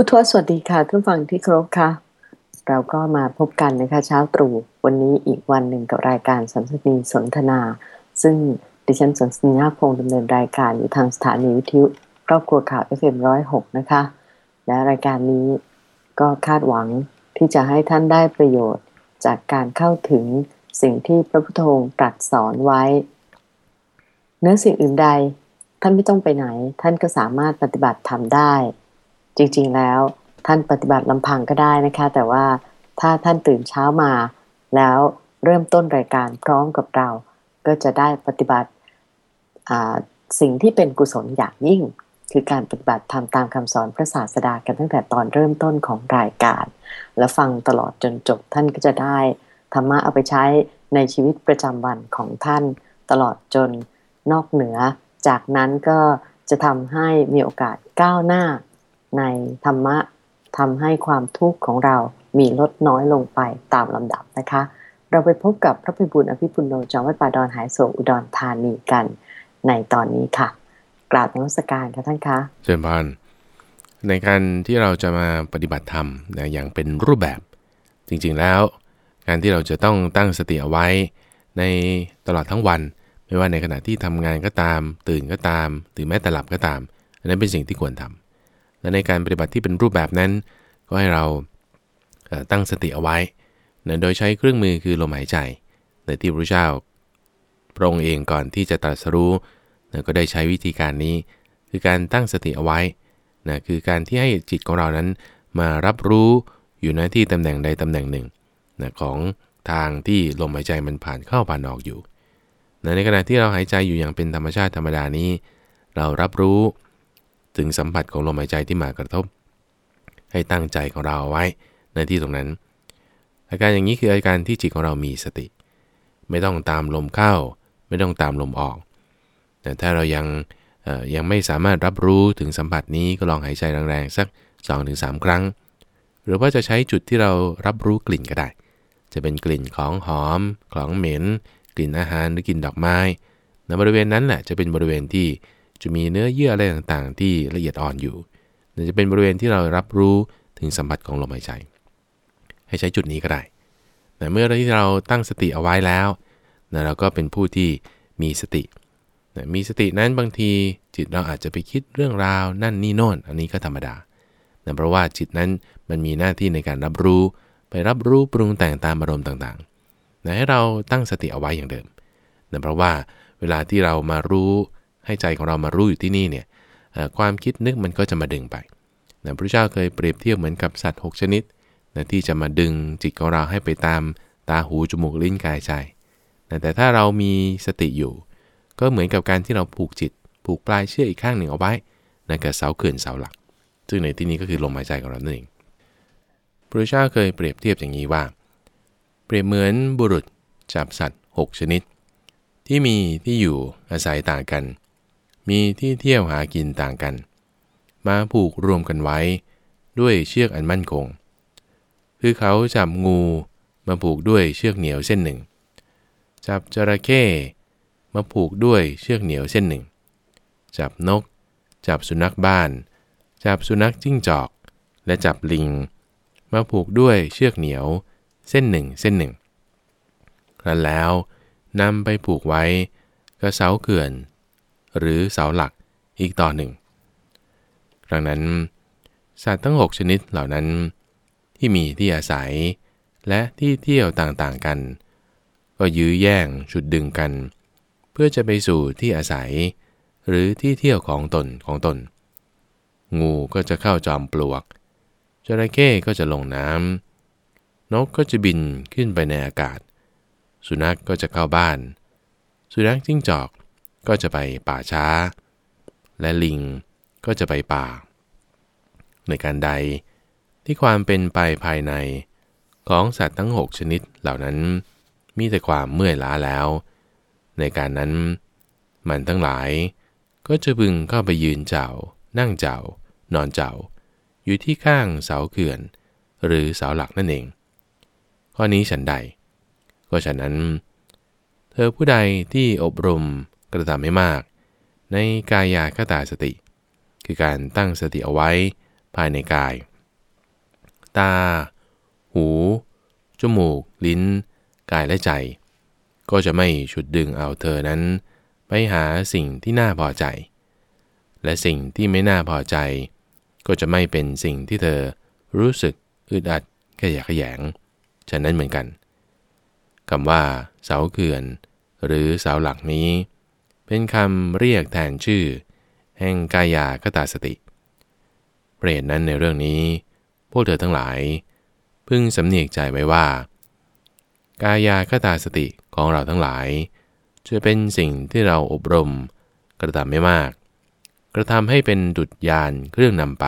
ผู้ทวสวัสดีค่ะท่านฟังที่ครพค่ะ เราก็มาพบกันนะคะเช้าตรู่วันนี้อีกวันหนึ่งกับรายการสัมสนีสนทนา ซึ่งดิฉันสนสนีนาพงดำเนินรายการอยู่ทางสถานีวิทยุครอบครัวข่าว FM106 นะคะ และรายการนี้ก็คาดหวังที่จะให้ท่านได้ประโยชน์จากการเข้าถึงสิ่งที่พระพุทธองค์ตรัสสอนไว้ เนื้อสิ่งอื่นใด ท่านไม่ต้องไปไหน ท่านก็สามารถปฏิบัติทำได้ จริงๆแล้วท่านปฏิบัติลำพังก็ได้นะคะ แต่ว่าถ้าท่านตื่นเช้ามา แล้วเริ่มต้นรายการพร้อมกับเรา ก็จะได้ปฏิบัติสิ่งที่เป็นกุศลอย่างยิ่ง คือการปฏิบัติทำตามคำสอนพระศาสดากันตั้งแต่ตอนเริ่มต้นของรายการ และฟังตลอดจนจบท่านก็จะได้ธรรมะเอาไปใช้ในชีวิตประจำวันของท่าน ตลอดจนนอกเหนือ จากนั้นก็จะทำให้มีโอกาสก้าวหน้า ในธรรมะทำให้ความทุกข์ของเรามีลดน้อยลงไปตามลำดับนะคะ เราไปพบกับพระพิบูลอภิปุโนจอมวัดป่าดอนหายโศกอุดรธานีกัน ในตอนนี้ค่ะ กราบนมัสการค่ะท่านคะเชิญพานในการที่เราจะมาปฏิบัติธรรมนะอย่างเป็นรูปแบบจริงๆแล้ว การที่เราจะต้องตั้งสติเอาไว้ในตลอดทั้งวัน ไม่ว่าในขณะที่ทำงานก็ตาม ตื่นก็ตาม หรือแม้แต่หลับก็ตาม อันนั้นเป็นสิ่งที่ควรทำ และในการปฏิบัติที่เป็นรูปแบบนั้น ก็ให้เราตั้งสติเอาไว้นะโดยใช้เครื่องมือคือลมหายใจในที่พระเจ้าพระองค์เองก่อนที่จะตรัสรู้นะก็ได้ใช้วิธีการนี้ คือการตั้งสติเอาไว้นะคือการที่ให้จิตของเรานั้นมารับรู้อยู่ในที่ตำแหน่งใดตำแหน่งหนึ่งนะของทางที่ลมหายใจมันผ่านเข้าผ่านออกอยู่นะในขณะที่เราหายใจอยู่อย่างเป็นธรรมชาติธรรมดานี้ เรารับรู้ ถึงสัมผัสของลมหายใจที่มากระทบ ให้ตั้งใจของเราไว้ในที่ตรงนั้น อาการอย่างนี้คืออาการที่จิตของเรามีสติ ไม่ต้องตามลมเข้า ไม่ต้องตามลมออก แต่ถ้าเรายังยังไม่สามารถรับรู้ถึงสัมผัสนี้ก็ลองหายใจแรงๆสัก 2-3 ครั้ง หรือว่าจะใช้จุดที่เรารับรู้กลิ่นก็ได้ จะเป็นกลิ่นของหอม ของเหม็น กลิ่นอาหารหรือกลิ่นดอกไม้ในบริเวณนั้นแหละจะเป็นบริเวณที่ จะมีเนื้อเยื่ออะไรต่างๆ ที่ละเอียดอ่อนอยู่จะเป็นบริเวณที่เรารับรู้ถึงสัมผัสของลมหายใจ ให้ใช้จุดนี้ก็ได้แต่เมื่อที่เราตั้งสติเอาไว้แล้วนะเราก็เป็นผู้ที่มีสตินะมีสตินั้นบางทีจิตเราอาจจะไปคิดเรื่องราวนั่นนี่โน่น อันนี้ก็ธรรมดานะเพราะว่าจิตนั้นมันมีหน้าที่ในการรับรู้ ไปรับรู้ปรุงแต่งตามอารมณ์ต่างๆนะให้เราตั้งสติเอาไว้อย่างเดิมนะเพราะว่าเวลาที่เรามารู้ ให้ใจของเรามารู้อยู่ที่นี่เนี่ยความคิดนึกมันก็จะมาดึงไปนะพระเจ้าเคยเปรียบเทียบเหมือนกับสัตว์ 6 ชนิดนะที่จะมาดึงจิตของเราให้ไปตามตาหูจมูกลิ้นกายใจนะแต่ถ้าเรามีสติอยู่ ก็เหมือนกับการที่เราผูกจิต ผูกปลายเชือกอีกข้างหนึ่งเอาไว้นะกับเสาเขื่อนเสาหลัก ซึ่งในที่นี้ก็คือลมหายใจของเรานั่นเองพระเจ้าเคยเปรียบเทียบอย่างนี้ว่า เปรียบเหมือนบุรุษจับสัตว์ 6 ชนิด ที่มีที่อยู่อาศัยต่างกัน มีที่เที่ยวหากินต่างกัน มาผูกรวมกันไว้ ด้วยเชือกอันมั่นคง คือเขาจับงูมาผูกด้วยเชือกเหนียวเส้นหนึ่ง จับจระเข้มาผูกด้วยเชือกเหนียวเส้นหนึ่ง จับนก จับสุนัขบ้าน จับสุนัขจิ้งจอก และจับลิง มาผูกด้วยเชือกเหนียวเส้นหนึ่งเส้นหนึ่งครั้นแล้วนำไปผูกไว้กับเสาเขื่อน หรือเสาหลักอีกต่อหนึ่งครั้งนั้น สัตว์ทั้งหกชนิดเหล่านั้น ที่มีที่อาศัย และที่เที่ยวต่างๆกัน ก็ยื้อแย่งฉุดดึงกัน เพื่อจะไปสู่ที่อาศัย หรือที่เที่ยวของตนของตน งูก็จะเข้าจอมปลวกจระเข้ก็จะลงน้ำนกก็จะบินขึ้นไปในอากาศสุนัขกก็จะเข้าบ้าน สุนัขจิ้งจอก ก็จะไปป่าช้า และลิงก็จะไปป่า ในการใดที่ความเป็นไปภายในของสัตว์ทั้ง 6 ชนิดเหล่านั้น มีแต่ความเมื่อยล้าแล้ว ในการนั้น มันทั้งหลายก็จะพึงเข้าไปยืนเจ้า นั่งเจ้า นอนเจ้า อยู่ที่ข้างเสาเขื่อน หรือเสาหลักนั่นเอง ข้อนี้ฉันใด ก็ฉะนั้น เธอผู้ใดที่อบรม กระทำให้มาก ในกายาคตาสติ คือการตั้งสติเอาไว้ภายในกาย ตา หู จมูก ลิ้น กายและใจ ก็จะไม่ฉุดดึงเอาเธอนั้น ไปหาสิ่งที่น่าพอใจ และสิ่งที่ไม่น่าพอใจ ก็จะไม่เป็นสิ่งที่เธอรู้สึกอึดอัดขยะขยง ฉะนั้นเหมือนกันคำว่าเสาเขื่อน หรือเสาหลักนี้ เป็นคำเรียกแทนชื่อ แห่งกายาคตาสติ เปรตนั้นในเรื่องนี้ พวกเธอทั้งหลาย พึงสำเนียกใจไว้ว่า กายาคตาสติของเราทั้งหลายจะเป็นสิ่งที่เราอบรมกระทำไม่มาก กระทำให้เป็นดุจยานเครื่องนำไป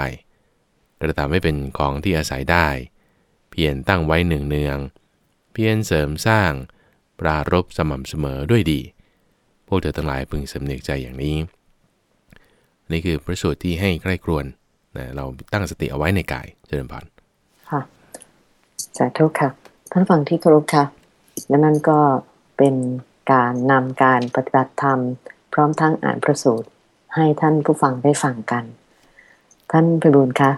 กระทำให้เป็นของที่อาศัยได้ เพียรตั้งไว้หนึ่งเนือง เพียรเสริมสร้าง ปรารบสม่ำเสมอด้วยดี พวกเธอทั้งหลายพึงสำเนียกใจอย่างนี้ นี่คือพระสูตรที่ให้ใกล้ครวนนะเราตั้งสติเอาไว้ในกายเจริญพรค่ะสาธุค่ะ ท่านฟังที่เคารพค่ะ และนั่นก็เป็นการนำการปฏิบัติธรรม พร้อมทั้งอ่านพระสูตรให้ท่านผู้ฟังได้ฟังกัน ท่านพิบูลคะ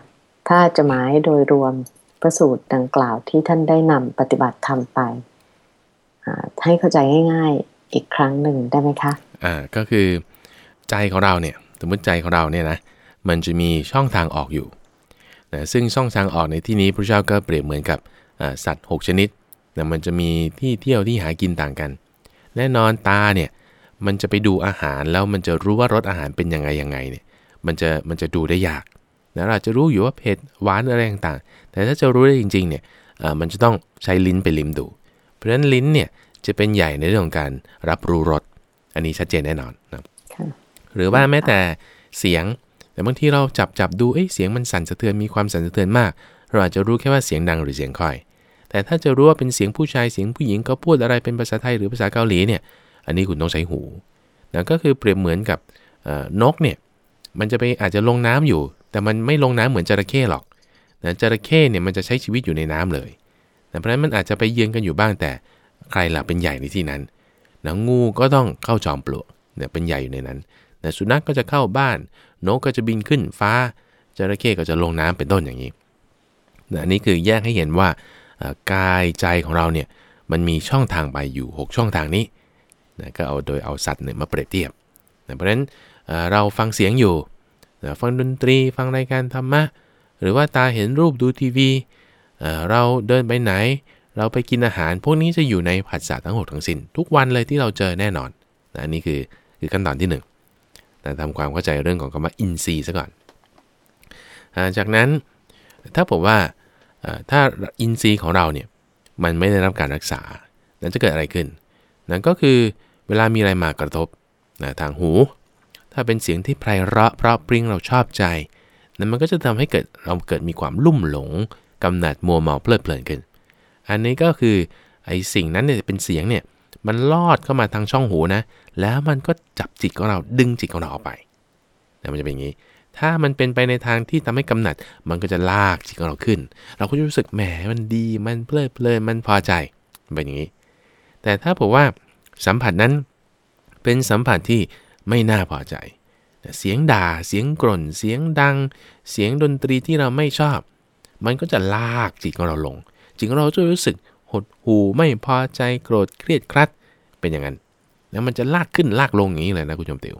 ถ้าจะหมายโดยรวมพระสูตรดังกล่าวที่ท่านได้นำปฏิบัติธรรมไป ให้เข้าใจง่าย อีกครั้งหนึ่งได้ไหมคะ อ่า ก็คือใจของเราเนี่ย สมมติใจของเราเนี่ยนะ มันจะมีช่องทางออกอยู่นะซึ่งช่องทางออกในที่นี้พระเจ้าก็เปรียบเหมือนกับสัตว์ 6 ชนิดนะมันจะมีที่เที่ยวที่หากินต่างกัน แน่นอนตาเนี่ย มันจะไปดูอาหารแล้วมันจะรู้ว่ารสอาหารเป็นยังไงยังไงเนี่ย มันจะมันจะดูได้ยากนะเราจะรู้อยู่ว่าเผ็ดหวานอะไรต่างๆ แต่ถ้าจะรู้ได้จริงๆเนี่ยมันจะต้องใช้ลิ้นไปลิ้มดู เพราะฉะนั้นลิ้นเนี่ย จะเป็นใหญ่ในเรื่องของการรับรู้รสอันนี้ชัดเจนแน่นอนนะหรือว่าแม้แต่เสียง แต่บางทีเราจับจับดูเอ้เสียงมันสั่นสะเทือนมีความสั่นสะเทือนมาก เราอาจจะรู้แค่ว่าเสียงดังหรือเสียงค่อย แต่ถ้าจะรู้ว่าเป็นเสียงผู้ชายเสียงผู้หญิงก็พูดอะไรเป็นภาษาไทยหรือภาษาเกาหลีเนี่ย อันนี้คุณต้องใช้หูนะก็คือเปรียบเหมือนกับนกเนี่ยมันจะไปอาจจะลงน้ำอยู่ แต่มันไม่ลงน้ำเหมือนจระเข้หรอกนะจระเข้เนี่ยมันจะใช้ชีวิตอยู่ในน้ำเลยนะเพราะฉะนั้นมันอาจจะไปเยือนกันอยู่บ้างแต่ ใครล่ะเป็นใหญ่ในที่นั้นนะงูก็ต้องเข้าจอมปลวกเนี่ยเป็นใหญ่อยู่ในนั้นแต่สุนัขกก็จะเข้าบ้าน นกก็จะบินขึ้นฟ้าจระเข้ก็จะลงน้ำเป็นต้นอย่างนี้อันนี้คือแยกให้เห็นว่ากายใจของเราเนี่ยมันมีช่องทางไปอยู่ 6 ช่องทางนี้นะก็เอาโดยเอาสัตว์เนี่ยมาเปรียบเทียบนะเพราะฉะนั้นเราฟังเสียงอยู่นะฟังดนตรี ฟังรายการธรรมะ หรือว่าตาเห็นรูปดูทีวี เราเดินไปไหน เราไปกินอาหารพวกนี้จะอยู่ในผัสสะทั้งหมดทั้งสิน้นทุกวันเลยที่เราเจอแน่นอนนะนี่คือคือขั้นตอนที่1แต่งทำความเข้าใจเรื่องของคำว่าอินทรีย์ซะก่อน จากนั้นถ้าผมว่าถ้าอินทรีย์ของเราเนี่ยมันไม่ได้รับการรักษา นั้นจะเกิดอะไรขึ้น นั่นก็คือเวลามีอะไรมากระทบนะทางหู ถ้าเป็นเสียงที่ไพเราะเพราะปริ้งเราชอบใจ นั้นมันก็จะทำให้เกิดเราเกิดมีความลุ่มหลงกำหนัดมัวเมาเพลิดเพลินขึ้น อันนี้ก็คือไอ้สิ่งนั้นเนี่ยเป็นเสียงเนี่ยมันลอดเข้ามาทางช่องหูนะ แล้วมันก็จับจิตของเราดึงจิตของเราออกไปนะมันจะเป็นอย่างนี้ ถ้ามันเป็นไปในทางที่ทำให้กำหนัด มันก็จะลากจิตของเราขึ้น เราก็จะรู้สึกแหมมันดีมันเพลิดเพลินมันพอใจเป็นอย่างนี้ แต่ถ้าผมว่าสัมผัสนั้นเป็นสัมผัสที่ไม่น่าพอใจ เสียงด่าเสียงกร่น เสียงดัง เสียงดนตรีที่เราไม่ชอบ มันก็จะลากจิตของเราลง จิตของเราจะรู้สึกหดหูไม่พอใจโกรธเครียดครัดเป็นอย่างนั้นแล้วมันจะลากขึ้นลากลงอย่างนี้เลยนะคุณชมติว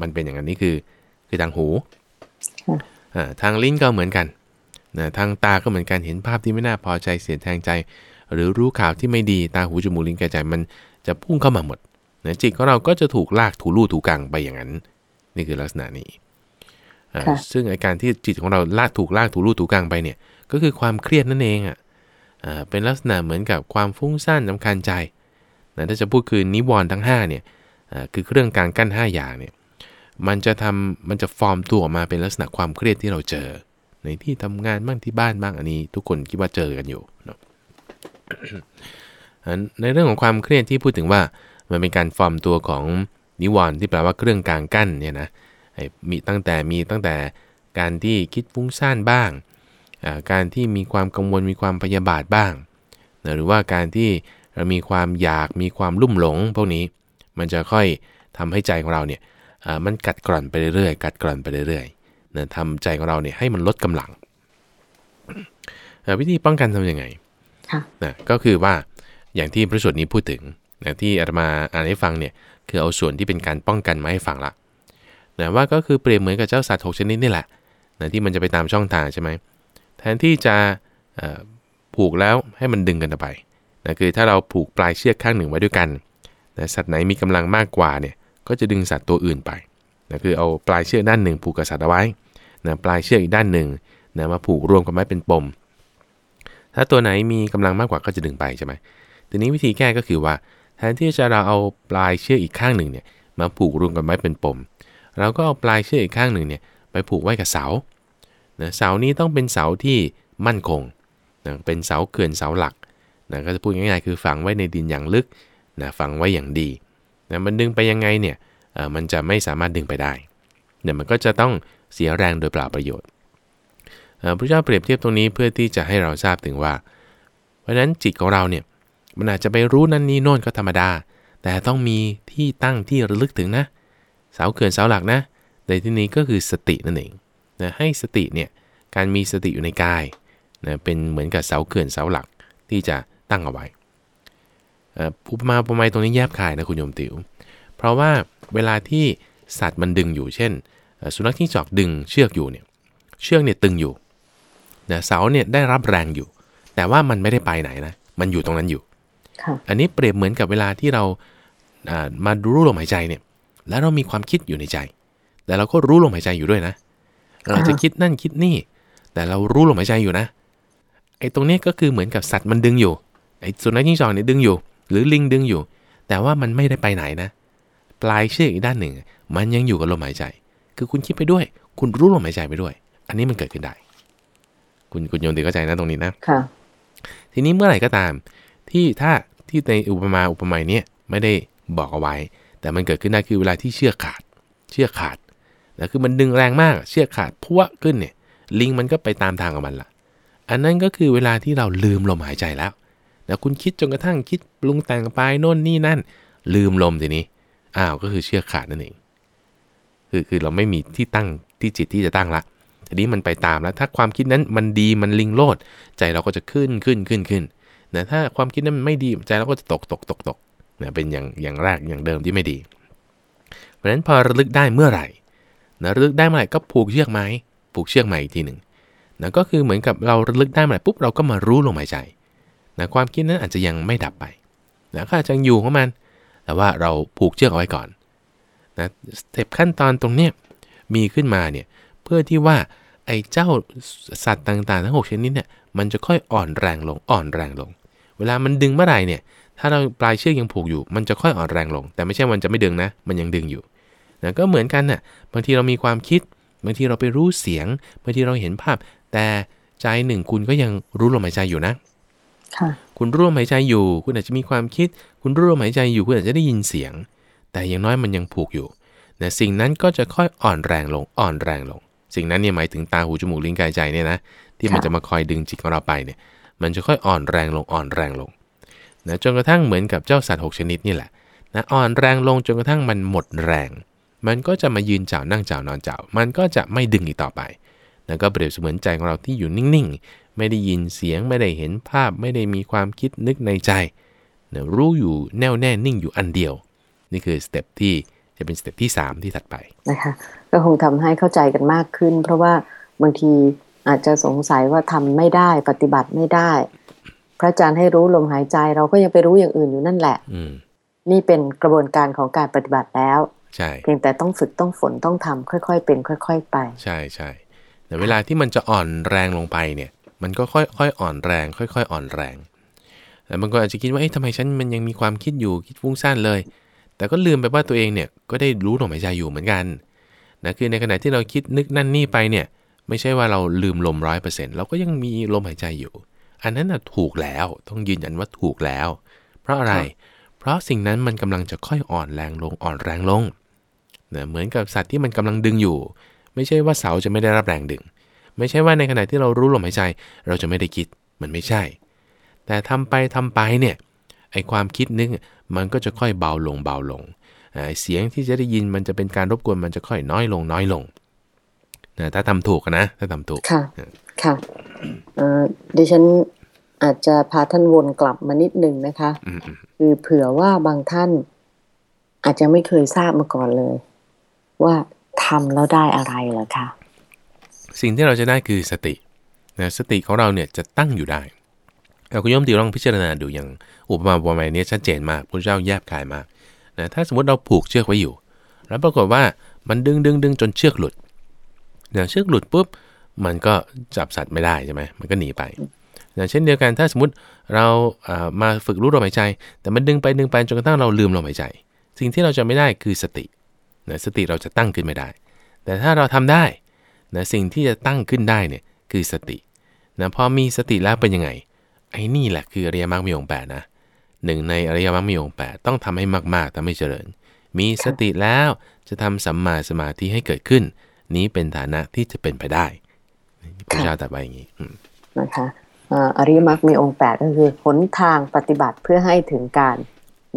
มันเป็นอย่างนั้นนี่คือคือทางหูทางลิ้นก็เหมือนกันนะทางตาก็เหมือนกันเห็นภาพที่ไม่น่าพอใจเสียแทงใจ หรือรู้ข่าวที่ไม่ดีตาหูจมูกลิ้นกายใจมันจะพุ่งเข้ามาหมดนะจิตของเราก็จะถูกลากถูลู่ถูกังไปอย่างนั้น นี่คือลักษณะนี้ซึ่งอาการที่จิตของเราลากถูกลากถูลู่ถูกังไปเนี่ย ก็คือความเครียดนั่นเองอะ เป็นลักษณะเหมือนกับความฟุ้งซ่านลำคาญใจนะถ้าจะพูดคือนิวรณ์ทั้ง5เนี่ยคือเครื่องกลางกั้น 5 อย่างเนี่ยมันจะทำมันจะฟอร์มตัวออกมาเป็นลักษณะความเครียดที่เราเจอ ในที่ทำงานบ้างที่บ้านบ้างอันนี้ทุกคนคิดว่าเจอกันอยู่เนาะในเรื่องของความเครียดที่พูดถึงว่ามันเป็นการฟอร์มตัวของนิวรณ์ที่แปลว่าเครื่องกลางกั้นเนี่ยนะมีตั้งแต่มีตั้งแต่การที่คิดฟุ้งซ่านบ้าง การที่มีความกังวลมีความพยาบาทบ้างหรือว่าการที่เรามีความอยากมีความลุ่มหลงพวกนี้ มันจะค่อยทำให้ใจของเราเนี่ยมันกัดกร่อนไปเรื่อยๆกัดกร่อนไปเรื่อยๆนะทำใจของเราเนี่ยให้มันลดกำลังวิธีป้องกันทำยังไงนะก็คือว่าอย่างที่พระสูตรนี้พูดถึงนะที่อาตมาอ่านให้ฟังเนี่ยคือเอาส่วนที่เป็นการป้องกันมาให้ฟังละนะว่าก็คือเปรียบเหมือนกับเจ้าสัตว์หกชนิดนี่แหละนะที่มันจะไปตามช่องทางใช่ไหม แทนที่จะผูกแล้วให้มันดึงกันไปนะคือถ้าเราผูกปลายเชือกข้างหนึ่งไว้ด้วยกันนะสัตว์ไหนมีกำลังมากกว่าเนี่ยก็จะดึงสัตว์ตัวอื่นไปนะคือเอาปลายเชือกด้านหนึ่งผูกกับสัตว์เอาไว้นะปลายเชือกอีกด้านหนึ่งนะมาผูกรวมกันไว้เป็นปม ถ้าตัวไหนมีกำลังมากกว่าก็จะดึงไปใช่ไหมทีนี้วิธีแก้ก็คือว่า แทนที่จะเราเอาปลายเชือกอีกข้างหนึ่งเนี่ยมาผูกรวมกันไว้เป็นปม เราก็เอาปลายเชือกอีกข้างหนึ่งเนี่ยไปผูกไว้กับเสา นะเสานี้ต้องเป็นเสาที่มั่นคงนะเป็นเสาเขื่อนเสาหลักนะก็จะพูดง่ายๆ คือฝังไว้ในดินอย่างลึกนะฝังไว้อย่างดีนะมันดึงไปยังไงเนี่ยมันจะไม่สามารถดึงไปได้เนี่ยมันก็จะต้องเสียแรงโดยเปล่าประโยชน์พระเจ้าเปรียบเทียบตรงนี้เพื่อที่จะให้เราทราบถึงว่า เพราะฉะนั้นจิตของเราเนี่ยมันอาจจะไปรู้นั่นนี่โน่นก็ธรรมดา แต่ต้องมีที่ตั้งที่ระลึกถึงนะ เสาเขื่อนเสาหลักนะ ในที่นี้ก็คือสตินั่นเอง นะให้สติเนี่ยการมีสติอยู่ในกายนะเป็นเหมือนกับเสาเขื่อนเสาหลักที่จะตั้งเอาไว้อุปมาอุปไมยตรงนี้แยบคายนะคุณโยมติว๋ว เพราะว่าเวลาที่สัตว์มันดึงอยู่เช่น สุนัขที่จอกดึงเชือกอยู่เนี่ยเชือกเนี่ยตึงอยู่นะเสาเนี่ยได้รับแรงอยู่ แต่ว่ามันไม่ได้ไปไหนนะมันอยู่ตรงนั้นอยู่ อันนี้เปรียบเหมือนกับเวลาที่เรามารู้ลมหายใจเนี่ยแล้วเรามีความคิดอยู่ในใจ แต่เราก็รู้ลมหายใจอยู่ด้วยนะ เราจะคิดนั่นคิดนี่ แต่เรารู้ลมหายใจอยู่นะ ไอ้ตรงนี้ก็คือเหมือนกับสัตว์มันดึงอยู่ ไอ้สุนัขยิ่งจอกเนี่ยดึงอยู่ หรือลิงดึงอยู่ แต่ว่ามันไม่ได้ไปไหนนะ ปลายเชือกอีกด้านหนึ่ง มันยังอยู่กับลมหายใจ คือคุณคิดไปด้วย คุณรู้ลมหายใจไปด้วย อันนี้มันเกิดขึ้นได้ คุณคุณโยนตีเข้าใจนะตรงนี้นะค่ะ ทีนี้เมื่อไหร่ก็ตาม ที่ถ้าที่ในอุปมาอุปไมยเนี่ยไม่ได้บอกเอาไว้ แต่มันเกิดขึ้นได้คือเวลาที่เชือกขาด เชือกขาด นะคือมันดึงแรงมากเชือกขาดพัวขึ้นเนี่ย ลิงมันก็ไปตามทางของมันละอันนั้นก็คือเวลาที่เราลืมลมหายใจแล้วนะคุณคิดจนกระทั่งคิดปรุงแต่งไปโน่นนี่นั่น ลืมลมทีนี้อ้าวก็คือเชือกขาดนั่นเองคือคือเราไม่มีที่ตั้งที่จิตที่จะตั้งละทีนี้มันไปตามแล้ว ถ้าความคิดนั้นมันดีมันลิงโลด ใจเราก็จะขึ้นขึ้นขึ้นขึ้นนะถ้าความคิดนั้นมันไม่ดีใจเราก็จะตกตกตกตกนะเป็นอย่างอย่างแรกอย่างเดิมที่ไม่ดี เพราะฉะนั้นพอระลึกได้เมื่อไหร่ นะระลึกได้เมื่อไหร่ก็ผูกเชือกไม้ผูกเชือกใหม่อีกทีหนึ่งนะก็คือเหมือนกับเราระลึกได้เมื่อไหร่ปุ๊บเราก็มารู้ลมหายใจนะความคิดนั้นอาจจะยังไม่ดับไปนะก็อาจจะอยู่ของมัน แต่ว่าเราผูกเชือกเอาไว้ก่อนนะสเต็ปขั้นตอนตรงเนี้ยมีขึ้นมาเนี่ยเพื่อที่ว่าไอ้เจ้าสัตว์ต่างๆทั้ง6ชนิดเนี่ยมันจะค่อยอ่อนแรงลงอ่อนแรงลง เวลามันดึงเมื่อไหร่เนี่ยถ้าเราปลายเชือกยังผูกอยู่ มันจะค่อยอ่อนแรงลง แต่ไม่ใช่มันจะไม่ดึงนะ มันยังดึงอยู่ นะก็เหมือนกันนะ่ะบางทีเรามีความคิด บางทีเราไปรู้เสียง บางทีเราเห็นภาพ แต่ใจหนึ่งคุณก็ยังรู้ลมหายใจอยู่นะคุณรู้ลมหายใจอยู่ คุณอาจจะมีความคิด คุณรู้ลมหายใจอยู่ คุณอาจจะได้ยินเสียง แต่อย่างน้อยมันยังผูกอยู่นะสิ่งนั้นก็จะค่อยอ่อนแรงลง อ่อนแรงลง สิ่งนั้นเนี่ยหมายถึงตาหูจมูกลิ้นกายใจเนี่ยนะ ที่มันจะมาคอยดึงจิตของเราไปเนี่ย มันจะค่อยอ่อนแรงลง อ่อนแรงลงนะจนกระทั่งเหมือนกับเจ้าสัตว์ 6 ชนิดนี่แหละนะอ่อนแรงลงจนกระทั่งมันหมดแรง มันก็จะมายืนเจ้านั่งเจ้านอนเจ้ามันก็จะไม่ดึงอีกต่อไปนะก็เปรียบเสมือนใจของเราที่อยู่นิ่งๆ ไม่ได้ยินเสียงไม่ได้เห็นภาพไม่ได้มีความคิดนึกในใจนะรู้อยู่แน่วแน่นิ่งอยู่อันเดียว นี่คือ step ที่จะเป็น step ที่ 3 ที่ถัดไปนะคะก็คงทำให้เข้าใจกันมากขึ้น เพราะว่าบางทีอาจจะสงสัยว่าทำไม่ได้ปฏิบัติไม่ได้ พระอาจารย์ให้รู้ลมหายใจเราก็ยังไปรู้อย่างอื่นอยู่นั่นแหละอืนี่เป็นกระบวนการของการปฏิบัติแล้ว ใช่เพียงแต่ต้องฝึกต้องฝนต้องทำค่อยๆ เป็น ค่อย ๆ ไป ใช่ใช่แต่เวลาที่มันจะอ่อนแรงลงไปเนี่ย มันก็ค่อยๆอ่อนแรง ค่อย ๆ อ่อนแรงแต่บางคนอาจจะคิดว่าเอ๊ะทำไมฉันมันยังมีความคิดอยู่คิดฟุ้งซ่านเลย แต่ก็ลืมไปว่าตัวเองเนี่ยก็ได้รู้ลมหายใจอยู่เหมือนกันนะคือในขณะที่เราคิดนึกนั่นนี่ไปเนี่ย ไม่ใช่ว่าเราลืมลมร้อยเปอร์เซ็นต์เราก็ยังมีลมหายใจอยู่ อันนั้นนะถูกแล้วต้องยืนยันว่าถูกแล้ว เพราะอะไร เพราะสิ่งนั้นมันกำลังจะค่อยอ่อนแรงลงอ่อนแรงลงนะเหมือนกับสัตว์ที่มันกำลังดึงอยู่ ไม่ใช่ว่าเสาจะไม่ได้รับแรงดึง ไม่ใช่ว่าในขณะที่เรารู้ลมหายใจ เราจะไม่ได้คิดมันไม่ใช่ แต่ทำไปทำไปเนี่ยไอความคิดนึกมันก็จะค่อยเบาลงเบาลงเสียงที่จะได้ยินมันจะเป็นการรบกวนมันจะค่อยน้อยลงน้อยลงนะถ้าทำถูกนะถ้าทำถูกค่ะค่ะเอ่อดิฉันอาจจะพาท่านวนกลับมานิดนึงนะคะอืมอืม คือเผื่อว่าบางท่าน อาจจะไม่เคยทราบมาก่อนเลย ว่าทำแล้วได้อะไรเหรอคะสิ่งที่เราจะได้คือสตินะสติของเราเนี่ยจะตั้งอยู่ได้เอาคุณโยมติลองพิจารณาดูอย่างอุปมาอุปไมยเนี้ชัดเจนมากพระเจ้าแยบกายมากนะถ้าสมมติเราผูกเชือกไว้อยู่ แล้วปรากฏว่ามันดึงดึงดึงจนเชือกหลุดเนี่ยเชือกหลุดปุ๊บมันก็จับสัตว์ไม่ได้ใช่ไหมมันก็หนีไปนะเช่นเดียวกันถ้าสมมติ เรามาฝึกรู้ลมหายใจ แต่มันดึงไปดึงไปจนกระทั่งเราลืมลมหายใจ สิ่งที่เราจะไม่ได้คือสตินะสติเราจะตั้งขึ้นไม่ได้ แต่ถ้าเราทำได้นะสิ่งที่จะตั้งขึ้นได้เนี่ยคือสตินะพอมีสติแล้วเป็นยังไง ไอ้นี่แหละคืออริยมรรคมีองค์แปดนะหนึ่งในอริยมรรคมีองค์แปดต้องทำให้มากๆแต่ไม่เจริญ มีสติแล้วจะทำสัมมาสมาธิให้เกิดขึ้น นี้เป็นฐานะที่จะเป็นไปได้พระเจ้าตรัสไว้อย่างนี้นะคะ อ่ออริยมรรคมีองค์แปดก็คือหนทางปฏิบัติเพื่อให้ถึงการ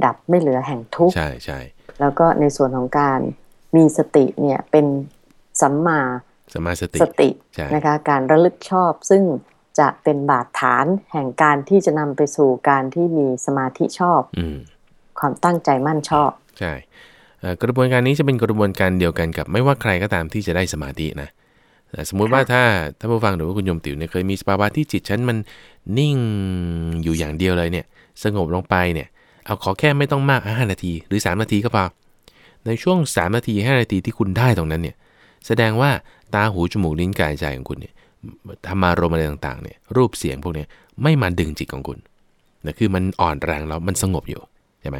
ดับไม่เหลือแห่งทุกข์ใช่ใช่แล้วก็ในส่วนของการมีสติเนี่ยเป็นสัมมาสมมาสติสติใช่นะคะการระลึกชอบซึ่งจะเป็นบาดฐานแห่งการที่จะนำไปสู่การที่มีสมาธิชอบอืมความตั้งใจมั่นชอบใช่เอ่อกระบวนการนี้จะเป็นกระบวนการเดียวกันกับ ไม่ว่าใครก็ตามที่จะได้สมาธินะแต่ สมมุติว่าถ้าถ้าผู้ฟังหรือว่าคุณโยมติ๋วเนี่ยเคยมีสภาวะที่จิตฉันมันนิ่งอยู่อย่างเดียวเลยเนี่ย สงบลงไปเนี่ย เอาขอแค่ไม่ต้องมาก5นาที หรือ 3 นาทีก็พอในช่วง 3 นาที 5 นาทีที่คุณได้ตรงนั้นเนี่ย แสดงว่าตาหูจมูกลิ้นกายใจของคุณเนี่ยธรรมารมณ์อะไรต่างๆเนี่ยรูปเสียงพวกเนี้ยไม่มาดึงจิตของคุณนะคือมันอ่อนแรงแล้วมันสงบอยู่ใช่ไหม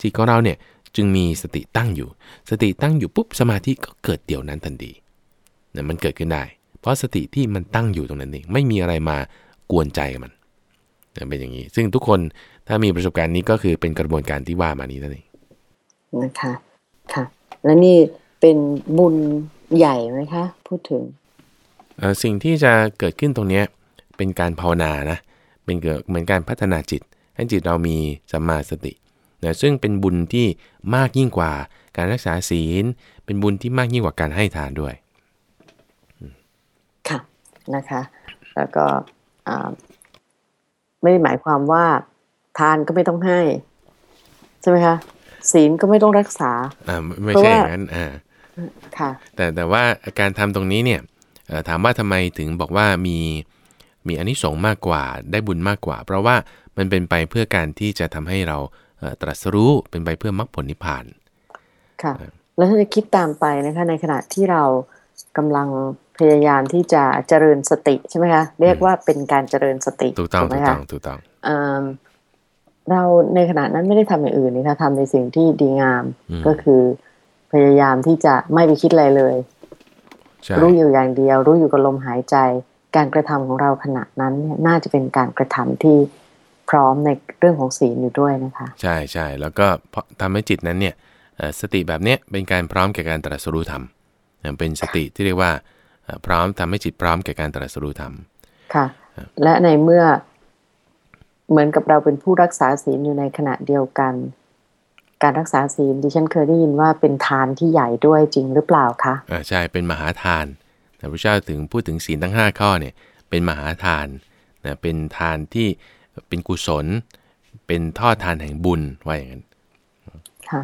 จิตของเราเนี่ยจึงมีสติตั้งอยู่ สติตั้งอยู่ปุ๊บสมาธิก็เกิดเดี๋ยวนั้นทันที นะมันเกิดขึ้นได้ เพราะสติที่มันตั้งอยู่ตรงนั้นเองไม่มีอะไรมากวนใจมันนะเป็นอย่างนี้ ซึ่งทุกคนถ้ามีประสบการณ์นี้ก็คือเป็นกระบวนการที่ว่ามานี้นั่นเองนะคะค่ะ และนี่เป็นบุญใหญ่ไหมคะ พูดถึงเอ่อสิ่งที่จะเกิดขึ้นตรงเนี้ยเป็นการภาวนานะเป็นเกิดเหมือนการพัฒนาจิต ให้จิตเรามีสัมมาสตินะซึ่งเป็นบุญที่มากยิ่งกว่าการรักษาศีล เป็นบุญที่มากยิ่งกว่าการให้ทานด้วยค่ะ นะคะ แล้วก็อ่าไม่ได้หมายความว่าทานก็ไม่ต้องให้ ใช่ไหมคะศีลก็ไม่ต้องรักษาอ่าไม่ไม่เพราะใช่ว่าอย่างนั้นอ่าค่ะแต่แต่ว่าการทำตรงนี้เนี่ยเอ่อถามว่าทำไมถึงบอกว่ามีมีอานิสงส์มากกว่าได้บุญมากกว่า เพราะว่ามันเป็นไปเพื่อการที่จะทำให้เราเอ่อตรัสรู้เป็นไปเพื่อมรรคผลนิพพานค่ะ แล้วถ้าจะคิดตามไปนะคะในขณะที่เรากำลัง พยายามที่จะเจริญสติใช่ไหมคะเรียกว่าเป็นการเจริญสติถูกต้องไหมถูกต้คะองถูกต้องอ่าเราในขณะนั้นไม่ได้ทำอย่างอื่นนะคะทำในสิ่งที่ดีงามอืมก็คือพยายามที่จะไม่ไปคิดอะไรเลยใช่รู้อยู่อย่างเดียว รู้อยู่กับลมหายใจ การกระทำของเราขณะนั้นเนี่ยน่าจะเป็นการกระทำที่พร้อมในเรื่องของศีลอยู่ด้วยนะคะ ใช่ใช่แล้วก็เพราะทำให้จิตนั้นเนี่ยเอ่อสติแบบเนี้ยเป็นการพร้อมแก่การตรัสรู้ธรรมนะเป็นสติที่เรียกว่าเอ่อ พร้อมทำให้จิตพร้อมแก่การตรัสรู้ธรรมค่ะ และในเมื่อเหมือนกับเราเป็นผู้รักษาศีลอยู่ในขณะเดียวกัน การรักษาศีลดิฉันเคยได้ยินว่าเป็นทานที่ใหญ่ด้วยจริงหรือเปล่าคะอ่าใช่เป็นมหาทานแต่พระเจ้าถึงพูดถึงศีลทั้ง 5 ข้อเนี่ยเป็นมหาทานนะเป็นทานที่เป็นกุศล เป็นทอดทานแห่งบุญว่าอย่างนั้นค่ะ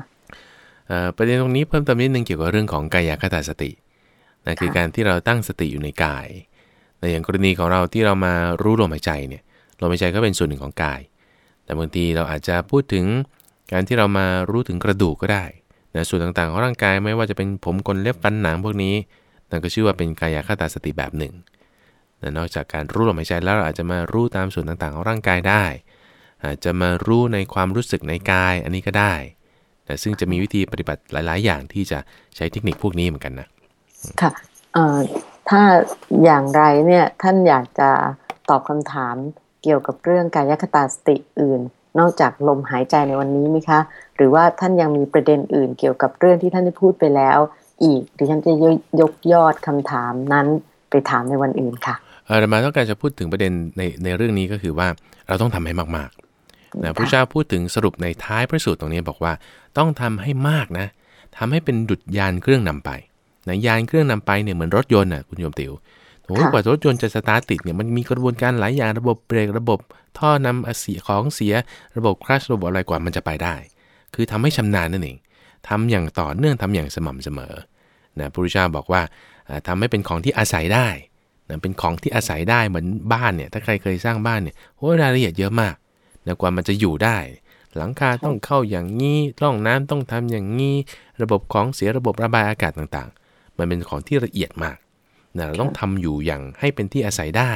เอ่อประเด็นตรงนี้เพิ่มเติมนิดนึงเกี่ยวกับเรื่องของกายคตาสติ นะคือค่ะการที่เราตั้งสติอยู่ในกายในอย่างกรณีของเราที่เรามารู้ลมหายใจเนี่ยลมหายใจก็เป็นส่วนหนึ่งของกาย แต่บางทีเราอาจจะพูดถึงการที่เรามารู้ถึงกระดูกก็ได้นะส่วนต่างๆของร่างกายไม่ว่าจะเป็นผมขนเล็บฟันหนังพวกนี้นั่นก็ชื่อว่าเป็นกายคตาสติแบบหนึ่งนะนอกจากการรู้ลมหายใจแล้วเราอาจจะมารู้ตามส่วนต่างๆของร่างกายได้ อาจจะมารู้ในความรู้สึกในกายอันนี้ก็ได้แต่ซึ่งจะมีวิธีปฏิบัติหลาย ๆ อย่างที่จะใช้เทคนิคพวกนี้เหมือนกันนะ ค่ะเอ่อถ้าอย่างไรเนี่ยท่านอยากจะตอบคำถามเกี่ยวกับเรื่องกายคตาสติอื่น นอกจากลมหายใจในวันนี้ไหมคะ หรือว่าท่านยังมีประเด็นอื่นเกี่ยวกับเรื่องที่ท่านได้พูดไปแล้ว อีกดิฉันจะยกยอดคำถามนั้นไปถามในวันอื่นค่ะเออมาต้องการจะพูดถึงประเด็นในในเรื่องนี้ก็คือว่าเราต้องทำให้มากๆนะพระเจ้าพูดถึงสรุปในท้ายพระสูตรตรงนี้บอกว่าต้องทำให้มากนะทำให้เป็นดุจยานเครื่องนำไป นะยานเครื่องนำไปเนี่ยเหมือนรถยนต์อะคุณโยมติว๋วโอ้กว่ารถยนต์จะสตาร์ทติดเนี่ยมันมีกระบวนการหลายอย่างระบบเบรกระบบท่อนำเสียของเสียระบบคลัชระบบอะไรกว่ามันจะไปได้ คือทำให้ชำนาญนั่นเองทำอย่างต่อเนื่องทำอย่างสม่ำเสมอนะพระพุทธเจ้าบอกว่าทำให้เป็นของที่อาศัยได้นะเป็นของที่อาศัยได้เหมือนบ้านเนี่ยถ้าใครเคยสร้างบ้านเนี่ยโอ้รายละเอียดเยอะมากนะกว่ามันจะอยู่ได้ หลังคาต้องเข้าอย่างนี้ร่องน้ำต้องทำอย่างนี้ ระบบของเสียระบบระบายอากาศต่างๆ มันเป็นของที่ละเอียดมากนะเราต้องทำอยู่อย่างให้เป็นที่อาศัยได้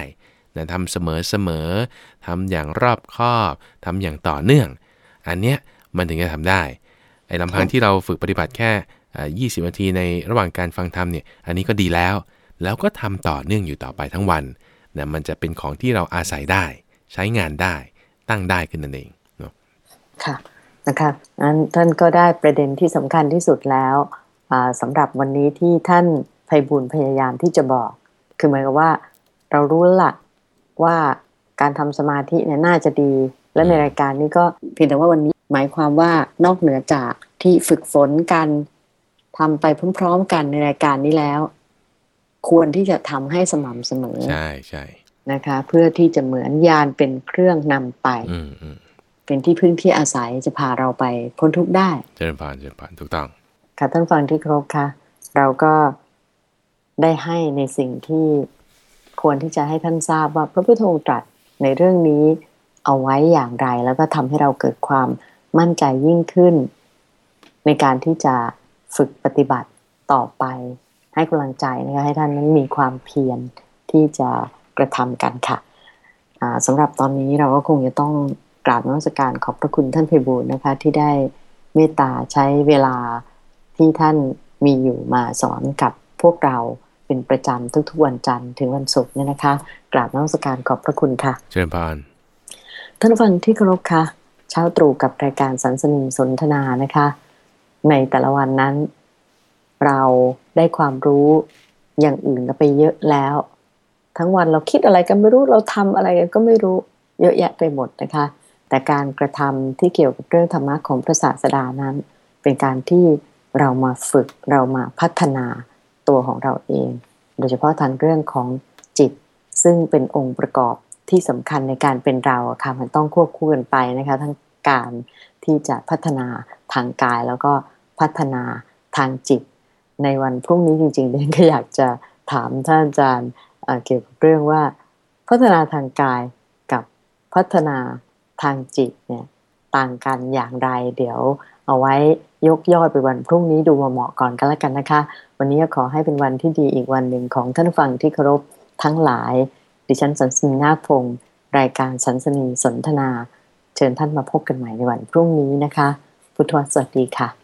นะทำเสมอๆทำอย่างรอบคอบทำอย่างต่อเนื่อง อันเนี้ยมันถึงจะทำได้ ไอ้ลำพังที่เราฝึกปฏิบัติแค่ 20 นาทีในระหว่างการฟังธรรมเนี่ย อันนี้ก็ดีแล้ว แล้วก็ทำต่อเนื่องอยู่ต่อไปทั้งวันนะมันจะเป็นของที่เราอาศัยได้ ใช้งานได้ ตั้งได้ขึ้นนั่นเองเนาะ ค่ะ นะคะนั้นท่านก็ได้ประเด็นที่สำคัญที่สุดแล้ว สำหรับวันนี้ที่ท่านไพบุญพยายามที่จะบอก คือหมายกับว่าเรารู้ละว่าการทำสมาธิเนี่ยน่าจะดี และในรายการนี้ก็เพียงแต่ว่าวันนี้หมายความว่านอกเหนือจากที่ฝึกฝนกันทำไปพร้อมๆกันในรายการนี้แล้ว ควรที่จะทำให้สม่ำเสมอ ใช่ใช่นะคะ เพื่อที่จะเหมือนยานเป็นเครื่องนำไปเป็นที่พึ่งที่อาศัยจะพาเราไปพ้นทุกข์ได้ เจริญพานเจริญพานถูกต้อง ค่ะท่านฟังที่ครบค่ะ เราก็ได้ให้ในสิ่งที่ควรที่จะให้ท่านทราบว่าพระพุทธองค์ตรัสในเรื่องนี้เอาไว้อย่างไร แล้วก็ทำให้เราเกิดความมั่นใจยิ่งขึ้น ในการที่จะฝึกปฏิบัติต่อไป ให้กำลังใจนะคะให้ท่านนั้นมีความเพียรที่จะกระทำกันค่ะสำหรับตอนนี้เราก็คงจะต้องกราบนมัสการขอบพระคุณท่านเพบูลนะคะที่ได้เมตตาใช้เวลา ที่ท่านมีอยู่มาสอนกับพวกเราเป็นประจำทุกๆวันจันทร์ถึงวันศุกร์เนี่ยนะคะ กราบนมัสการขอบพระคุณค่ะ เชิญพานท่านฟังที่เคารพค่ะ เช้าตรู่กับรายการสันสนิสนทนานะคะ ในแต่ละวันนั้น เราได้ความรู้อย่างอื่นไปเยอะแล้ว ทั้งวันเราคิดอะไรกันไม่รู้เราทำอะไรกันก็ไม่รู้เยอะแยะไปหมดนะคะ แต่การกระทำที่เกี่ยวกับเรื่องธรรมะของพระศาสดานั้น เป็นการที่ เรามาฝึกเรามาพัฒนาตัวของเราเอง โดยเฉพาะทางเรื่องของจิต ซึ่งเป็นองค์ประกอบที่สำคัญในการเป็นเราค่ะมันต้องควบคู่กันไปนะคะทั้งการที่จะพัฒนาทางกายแล้วก็พัฒนาทางจิต ในวันพรุ่งนี้จริงๆเดนก็อยากจะถามท่านอาจารย์เกี่ยวกับเรื่องว่า พัฒนาทางกายกับพัฒนาทางจิตเนี่ยต่างกันอย่างไร เดี๋ยว เอาไว้ยกยอดไปวันพรุ่งนี้ดูมาเหมาะก่อนกันแล้วกันนะคะ วันนี้ขอให้เป็นวันที่ดีอีกวันหนึ่งของท่านฟังที่เคารพทั้งหลาย ดิฉันสันสนีนาพงศ์รายการสันสนีสนทนา เชิญท่านมาพบกันใหม่ในวันพรุ่งนี้นะคะ พุทธวสวัสดีค่ะ